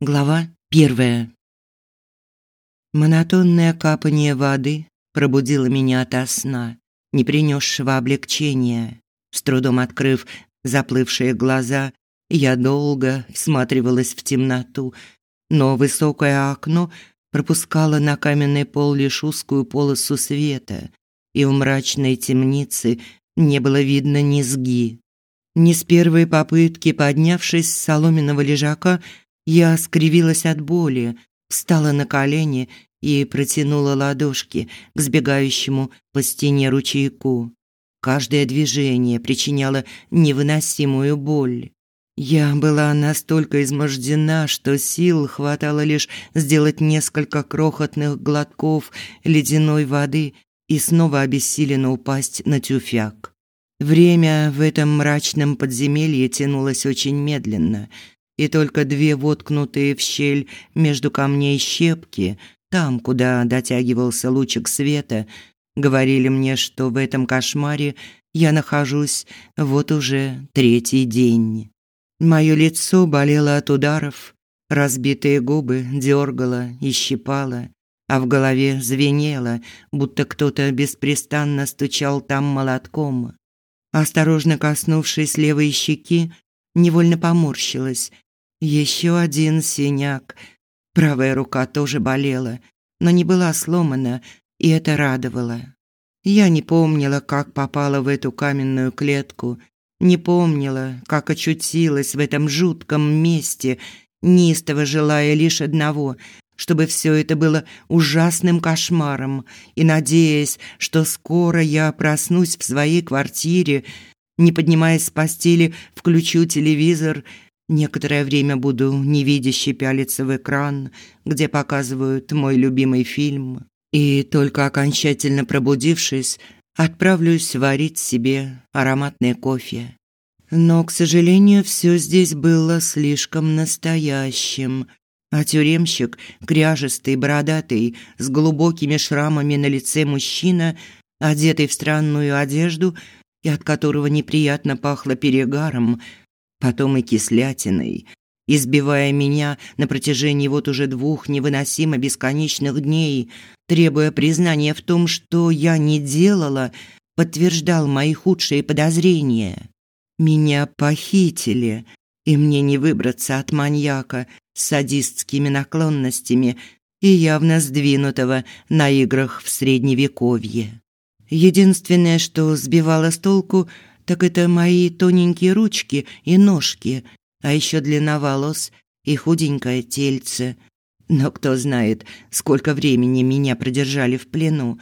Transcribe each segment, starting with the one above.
Глава первая. Монотонное капание воды пробудило меня ото сна, не принесшего облегчения. С трудом открыв заплывшие глаза, я долго всматривалась в темноту, но высокое окно пропускало на каменный пол лишь узкую полосу света, и в мрачной темнице не было видно низги. Не с первой попытки, поднявшись с соломенного лежака, я скривилась от боли, встала на колени и протянула ладошки к сбегающему по стене ручейку. Каждое движение причиняло невыносимую боль. Я была настолько измождена, что сил хватало лишь сделать несколько крохотных глотков ледяной воды и снова обессиленно упасть на тюфяк. Время в этом мрачном подземелье тянулось очень медленно – и только две воткнутые в щель между камней щепки, там, куда дотягивался лучик света, говорили мне, что в этом кошмаре я нахожусь вот уже третий день. Мое лицо болело от ударов, разбитые губы дергало и щипало, а в голове звенело, будто кто-то беспрестанно стучал там молотком. Осторожно коснувшись левой щеки, невольно поморщилась еще один синяк. Правая рука тоже болела, но не была сломана, и это радовало. Я не помнила, как попала в эту каменную клетку, не помнила, как очутилась в этом жутком месте, неистово желая лишь одного – чтобы все это было ужасным кошмаром, и надеясь, что скоро я проснусь в своей квартире, не поднимаясь с постели, включу телевизор – Некоторое время буду невидяще пялиться в экран, где показывают мой любимый фильм, и только окончательно пробудившись, отправлюсь варить себе ароматный кофе. Но, к сожалению, все здесь было слишком настоящим, а тюремщик, кряжестый, бородатый, с глубокими шрамами на лице мужчина, одетый в странную одежду и от которого неприятно пахло перегаром, потом и кислятиной, избивая меня на протяжении вот уже двух невыносимо бесконечных дней, требуя признания в том, что я не делала, подтверждал мои худшие подозрения. Меня похитили, и мне не выбраться от маньяка с садистскими наклонностями и явно сдвинутого на играх в средневековье. Единственное, что сбивало с толку – так это мои тоненькие ручки и ножки, а еще длина волос и худенькое тельце. Но кто знает, сколько времени меня продержали в плену.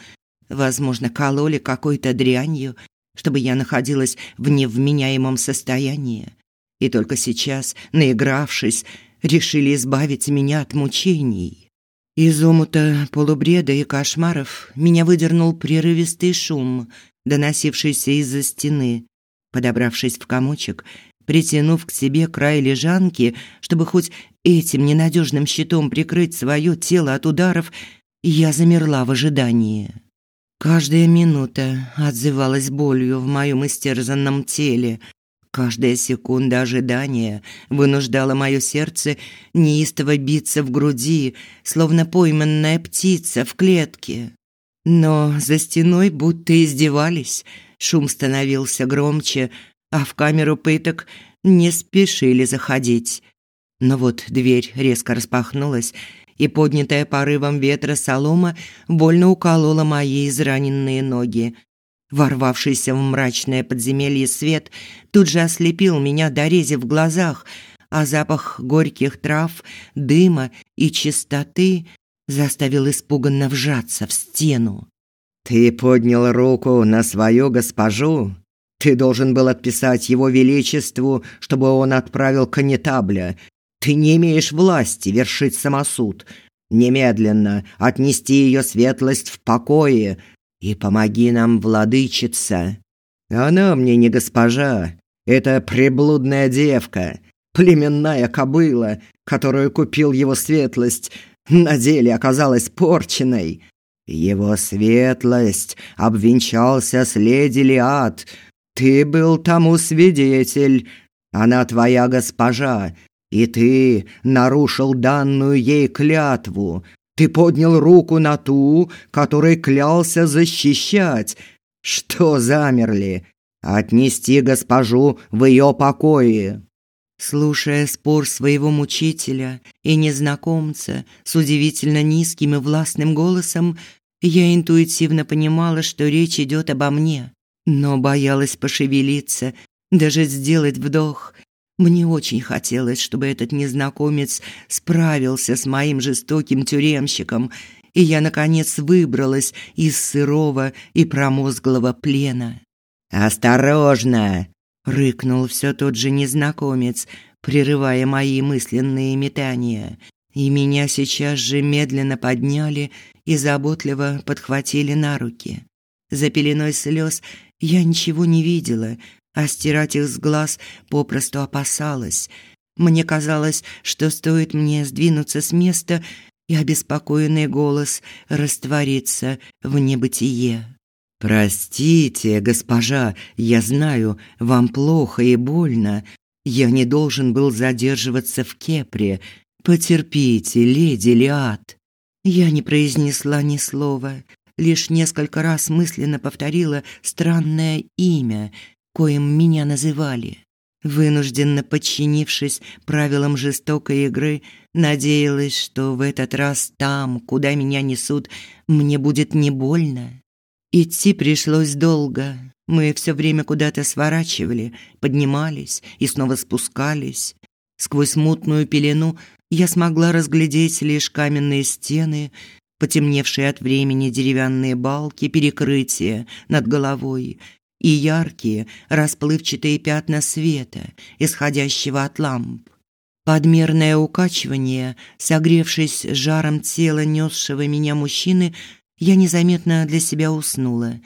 Возможно, кололи какой-то дрянью, чтобы я находилась в невменяемом состоянии. И только сейчас, наигравшись, решили избавить меня от мучений. Из омута полубреда и кошмаров меня выдернул прерывистый шум, доносившийся из-за стены. Подобравшись в комочек, притянув к себе край лежанки, чтобы хоть этим ненадежным щитом прикрыть свое тело от ударов, я замерла в ожидании. Каждая минута отзывалась болью в моем истерзанном теле. Каждая секунда ожидания вынуждала мое сердце неистово биться в груди, словно пойманная птица в клетке. Но за стеной будто издевались – Шум становился громче, а в камеру пыток не спешили заходить. Но вот дверь резко распахнулась, и поднятая порывом ветра солома больно уколола мои израненные ноги. Ворвавшийся в мрачное подземелье свет тут же ослепил меня до рези в глазах, а запах горьких трав, дыма и чистоты заставил испуганно вжаться в стену. «Ты поднял руку на свою госпожу? Ты должен был отписать его величеству, чтобы он отправил конетабля. Ты не имеешь власти вершить самосуд. Немедленно отнести ее светлость в покое и помоги нам, владычица. Она мне не госпожа, это приблудная девка, племенная кобыла, которую купил его светлость, на деле оказалась порченной. Его светлость обвенчался с леди Лиад. Ты был тому свидетель. Она твоя госпожа, И ты нарушил данную ей клятву. Ты поднял руку на ту, которой клялся защищать. Что замерли? Отнести госпожу в ее покое. Слушая спор своего мучителя и незнакомца с удивительно низким и властным голосом, я интуитивно понимала, что речь идет обо мне, но боялась пошевелиться, даже сделать вдох. Мне очень хотелось, чтобы этот незнакомец справился с моим жестоким тюремщиком, и я наконец выбралась из сырого и промозглого плена. «Осторожно!» Рыкнул все тот же незнакомец, прерывая мои мысленные метания. И меня сейчас же медленно подняли и заботливо подхватили на руки. За пеленой слез я ничего не видела, а стирать их с глаз попросту опасалась. Мне казалось, что стоит мне сдвинуться с места, и обеспокоенный голос растворится в небытие. Простите, госпожа, я знаю, вам плохо и больно. Я не должен был задерживаться в Кепре. Потерпите, леди Лиат. Я не произнесла ни слова, лишь несколько раз мысленно повторила странное имя, коим меня называли. Вынужденно подчинившись правилам жестокой игры, надеялась, что в этот раз там, куда меня несут, мне будет не больно. Идти пришлось долго. Мы все время куда-то сворачивали, поднимались и снова спускались. Сквозь мутную пелену я смогла разглядеть лишь каменные стены, потемневшие от времени деревянные балки перекрытия над головой и яркие расплывчатые пятна света, исходящего от ламп. Подмерное укачивание, согревшись жаром тела несшего меня мужчины, я незаметно для себя уснула,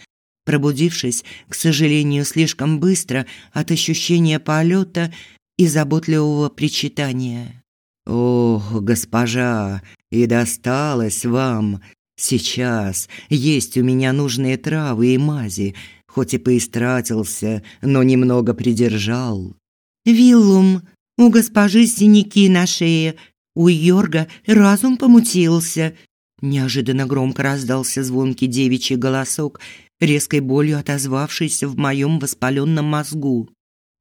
пробудившись, к сожалению, слишком быстро от ощущения полета и заботливого причитания. «Ох, госпожа, и досталось вам. Сейчас есть у меня нужные травы и мази, хоть и поистратился, но немного придержал». «Виллум, у госпожи синяки на шее, у Йорга разум помутился, Неожиданно громко раздался звонкий девичий голосок, резкой болью отозвавшийся в моем воспаленном мозгу.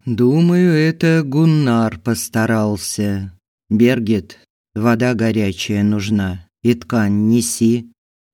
«Думаю, это Гуннар постарался. Бергет, вода горячая нужна, и ткань неси».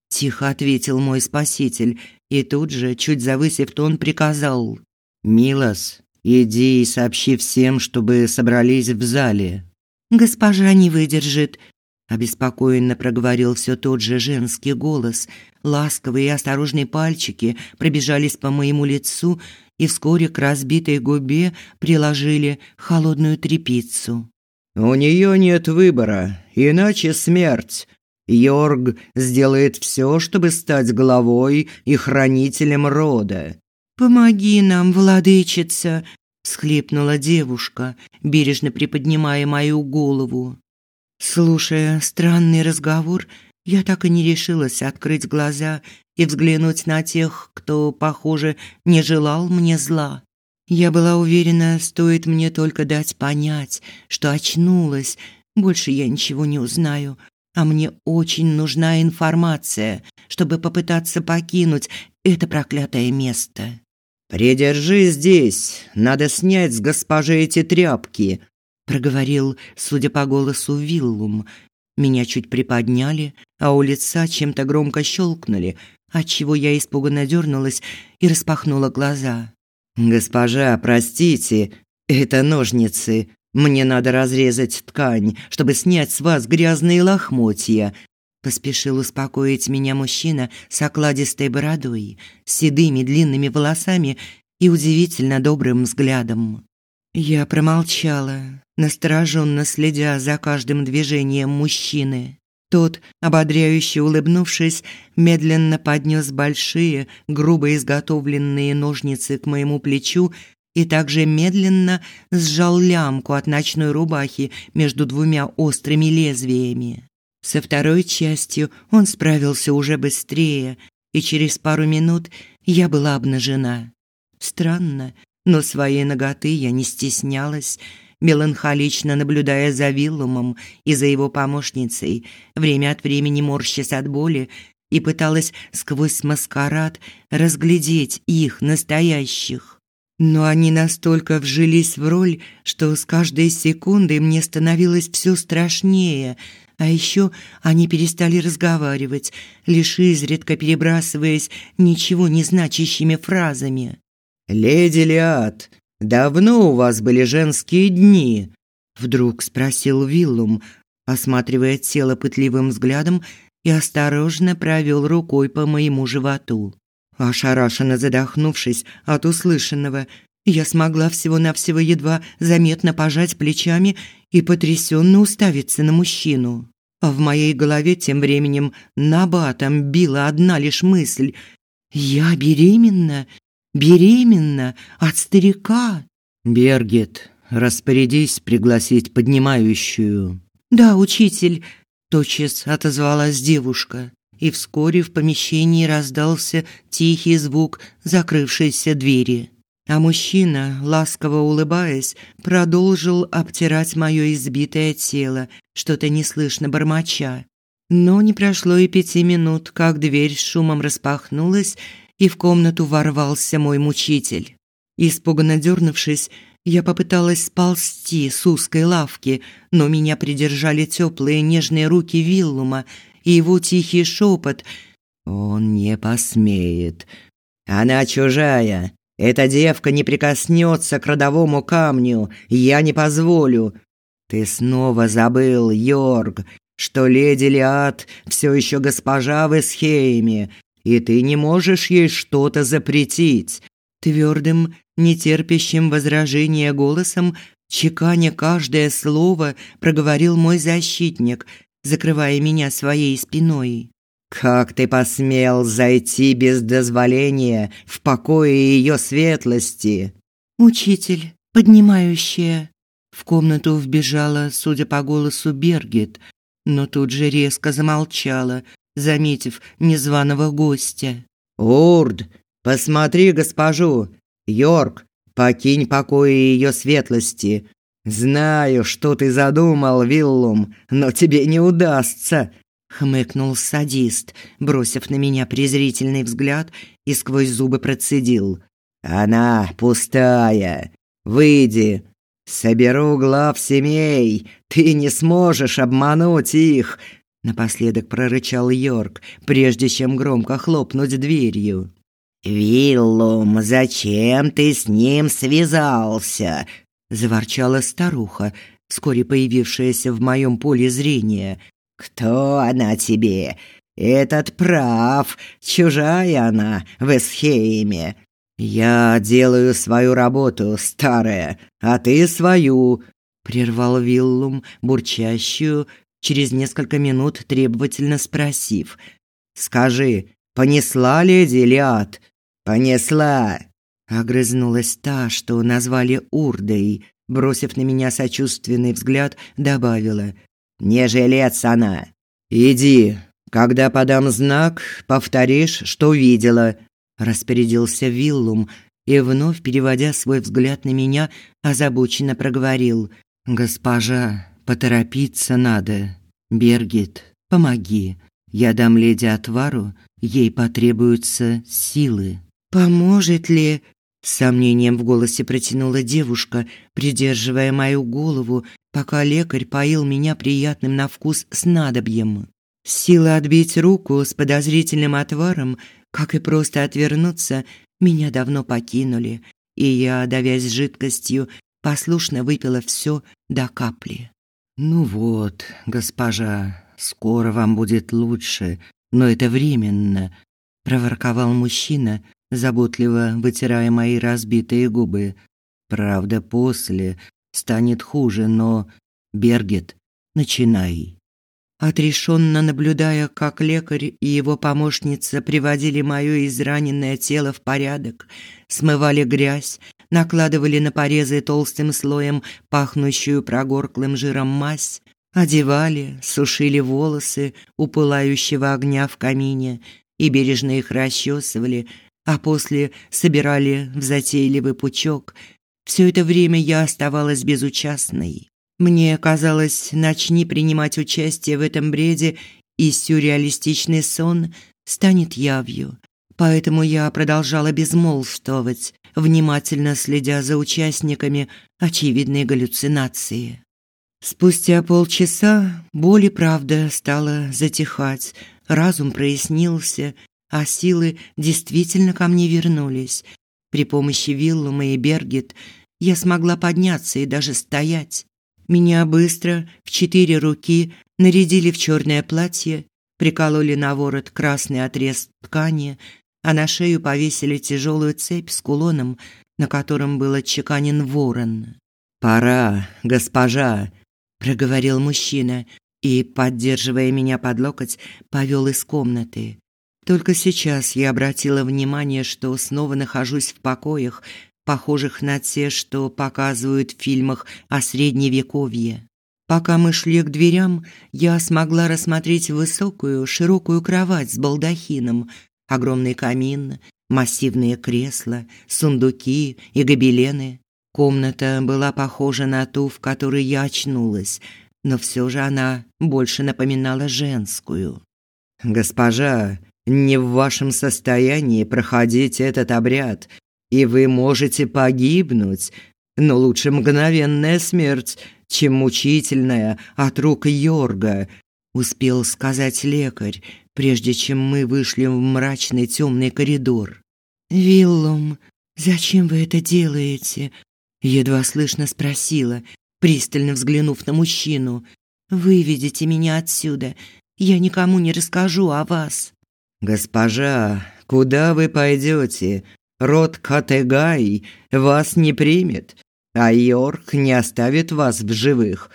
Тихо ответил мой спаситель и тут же, чуть завысив тон, приказал. «Милос, иди и сообщи всем, чтобы собрались в зале». «Госпожа не выдержит», обеспокоенно проговорил все тот же женский голос. Ласковые и осторожные пальчики пробежались по моему лицу и вскоре к разбитой губе приложили холодную трепицу. У нее нет выбора, иначе смерть. Йорг сделает все, чтобы стать главой и хранителем рода. Помоги нам, владычица, схлипнула девушка, бережно приподнимая мою голову. Слушая странный разговор, я так и не решилась открыть глаза и взглянуть на тех, кто, похоже, не желал мне зла. Я была уверена, стоит мне только дать понять, что очнулась, больше я ничего не узнаю, а мне очень нужна информация, чтобы попытаться покинуть это проклятое место. «Придержи здесь, надо снять с госпожи эти тряпки», проговорил, судя по голосу, Виллум. Меня чуть приподняли, а у лица чем-то громко щелкнули, отчего я испуганно дернулась и распахнула глаза. «Госпожа, простите, это ножницы. Мне надо разрезать ткань, чтобы снять с вас грязные лохмотья», поспешил успокоить меня мужчина с окладистой бородой, седыми длинными волосами и удивительно добрым взглядом. Я промолчала, настороженно следя за каждым движением мужчины. Тот, ободряюще улыбнувшись, медленно поднес большие, грубо изготовленные ножницы к моему плечу и также медленно сжал лямку от ночной рубахи между двумя острыми лезвиями. Со второй частью он справился уже быстрее, и через пару минут я была обнажена. Странно, но своей ноготы я не стеснялась, меланхолично наблюдая за Виллумом и за его помощницей, время от времени морщась от боли, и пыталась сквозь маскарад разглядеть их настоящих. Но они настолько вжились в роль, что с каждой секундой мне становилось все страшнее, а еще они перестали разговаривать, лишь изредка перебрасываясь ничего не значащими фразами. «Леди Лиад, давно у вас были женские дни?» Вдруг спросил Виллум, осматривая тело пытливым взглядом и осторожно провел рукой по моему животу. Ошарашенно задохнувшись от услышанного, я смогла всего-навсего едва заметно пожать плечами и потрясенно уставиться на мужчину. А в моей голове тем временем набатом била одна лишь мысль «Я беременна? Беременна? От старика?» «Бергет, распорядись пригласить поднимающую». «Да, учитель», – тотчас отозвалась девушка и вскоре в помещении раздался тихий звук закрывшейся двери. А мужчина, ласково улыбаясь, продолжил обтирать моё избитое тело, что-то неслышно бормоча. Но не прошло и пяти минут, как дверь с шумом распахнулась, и в комнату ворвался мой мучитель. Испуганно дернувшись, я попыталась сползти с узкой лавки, но меня придержали теплые нежные руки Виллума и его тихий шепот «Он не посмеет». «Она чужая. Эта девка не прикоснется к родовому камню. Я не позволю». «Ты снова забыл, Йорг, что леди Лиад все еще госпожа в Эсхейме, и ты не можешь ей что-то запретить». Твердым, нетерпящим возражения голосом, чеканя каждое слово, проговорил мой защитник – закрывая меня своей спиной. «Как ты посмел зайти без дозволения в покое ее светлости?» «Учитель, поднимающая». В комнату вбежала, судя по голосу, Бергет, но тут же резко замолчала, заметив незваного гостя. «Урд, посмотри госпожу! Йорк, покинь покои ее светлости. «Знаю, что ты задумал, Виллум, но тебе не удастся», — хмыкнул садист, бросив на меня презрительный взгляд и сквозь зубы процедил. «Она пустая. Выйди. Соберу глав семей. Ты не сможешь обмануть их», — напоследок прорычал Йорк, прежде чем громко хлопнуть дверью. «Виллум, зачем ты с ним связался?» заворчала старуха, вскоре появившаяся в моем поле зрения. Кто она тебе? Этот прав, чужая она в Эсхейме. Я делаю свою работу, старая, а ты свою, прервал Виллум бурчащую, через несколько минут требовательно спросив: "Скажи, понесла леди Лиад?" "Понесла", Огрызнулась та, что назвали Урдой, бросив на меня сочувственный взгляд, добавила: "Не жилец она. Иди, когда подам знак, повторишь, что видела", распорядился Виллум и вновь переводя свой взгляд на меня, озабоченно проговорил: "Госпожа, поторопиться надо. Бергит, помоги. Я дам леди отвару, ей потребуются силы". Поможет ли? С сомнением в голосе протянула девушка, придерживая мою голову, пока лекарь поил меня приятным на вкус снадобьем. Силы отбить руку с подозрительным отваром, как и просто отвернуться, меня давно покинули, и я, давясь жидкостью, послушно выпила все до капли. «Ну вот, госпожа, скоро вам будет лучше, но это временно», – проворковал мужчина, заботливо вытирая мои разбитые губы. Правда, после станет хуже, но Бергет, начинай. Отрешенно наблюдая, как лекарь и его помощница приводили моё израненное тело в порядок, смывали грязь, накладывали на порезы толстым слоем пахнущую прогорклым жиром мазь, одевали, сушили волосы у пылающего огня в камине и бережно их расчесывали, а после собирали в затейливый пучок. Все это время я оставалась безучастной. Мне казалось, начни принимать участие в этом бреде, и сюрреалистичный сон станет явью. Поэтому я продолжала безмолвствовать, внимательно следя за участниками очевидной галлюцинации. Спустя полчаса боль и правда стала затихать, разум прояснился, а силы действительно ко мне вернулись. При помощи Виллума и Бергет я смогла подняться и даже стоять. Меня быстро в четыре руки нарядили в черное платье, прикололи на ворот красный отрез ткани, а на шею повесили тяжелую цепь с кулоном, на котором был отчеканен ворон. «Пора, госпожа», – проговорил мужчина и, поддерживая меня под локоть, повел из комнаты. Только сейчас я обратила внимание, что снова нахожусь в покоях, похожих на те, что показывают в фильмах о средневековье. Пока мы шли к дверям, я смогла рассмотреть высокую, широкую кровать с балдахином, огромный камин, массивные кресла, сундуки и гобелены. Комната была похожа на ту, в которой я очнулась, но все же она больше напоминала женскую. «Госпожа, не в вашем состоянии проходить этот обряд, и вы можете погибнуть, но лучше мгновенная смерть, чем мучительная от рук Йорга, успел сказать лекарь, прежде чем мы вышли в мрачный темный коридор. Виллум, зачем вы это делаете? едва слышно спросила, пристально взглянув на мужчину. Выведите меня отсюда. Я никому не расскажу о вас. «Госпожа, куда вы пойдете? Род Категай вас не примет, а Йорк не оставит вас в живых»,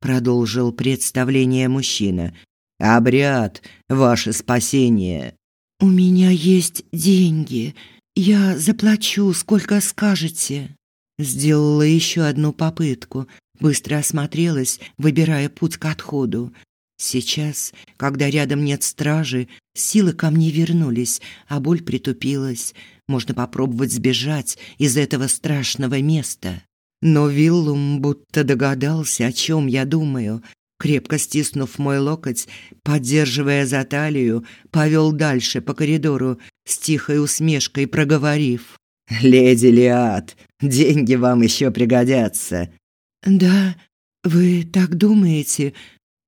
продолжил представление мужчина. «Обряд – ваше спасение». «У меня есть деньги. Я заплачу, сколько скажете». Сделала еще одну попытку, быстро осмотрелась, выбирая путь к отходу. Сейчас, когда рядом нет стражи, силы ко мне вернулись, а боль притупилась. Можно попробовать сбежать из этого страшного места. Но Виллум будто догадался, о чем я думаю. Крепко стиснув мой локоть, поддерживая за талию, повел дальше по коридору, с тихой усмешкой проговорив. «Леди Лиад, деньги вам еще пригодятся». «Да, вы так думаете?»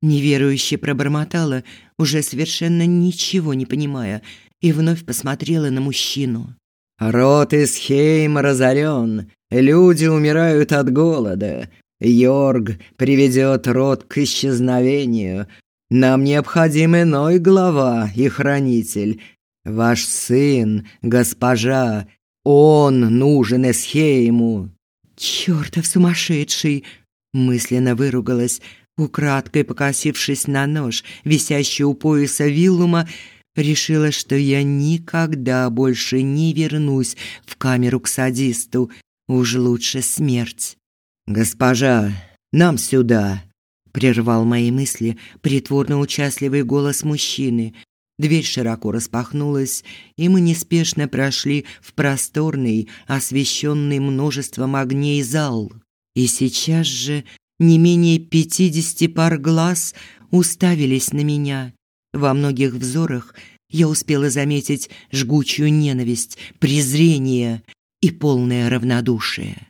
Неверующе пробормотала, уже совершенно ничего не понимая, и вновь посмотрела на мужчину. «Рот из Хейма разорен, люди умирают от голода. Йорг приведет род к исчезновению. Нам необходим иной глава и хранитель. Ваш сын, госпожа, он нужен Эсхейму». «Чёртов сумасшедший!» мысленно выругалась, Украдкой покосившись на нож, висящий у пояса Виллума, решила, что я никогда больше не вернусь в камеру к садисту. Уж лучше смерть. «Госпожа, нам сюда!» Прервал мои мысли притворно участливый голос мужчины. Дверь широко распахнулась, и мы неспешно прошли в просторный, освещенный множеством огней зал. И сейчас же не менее пятидесяти пар глаз уставились на меня. Во многих взорах я успела заметить жгучую ненависть, презрение и полное равнодушие.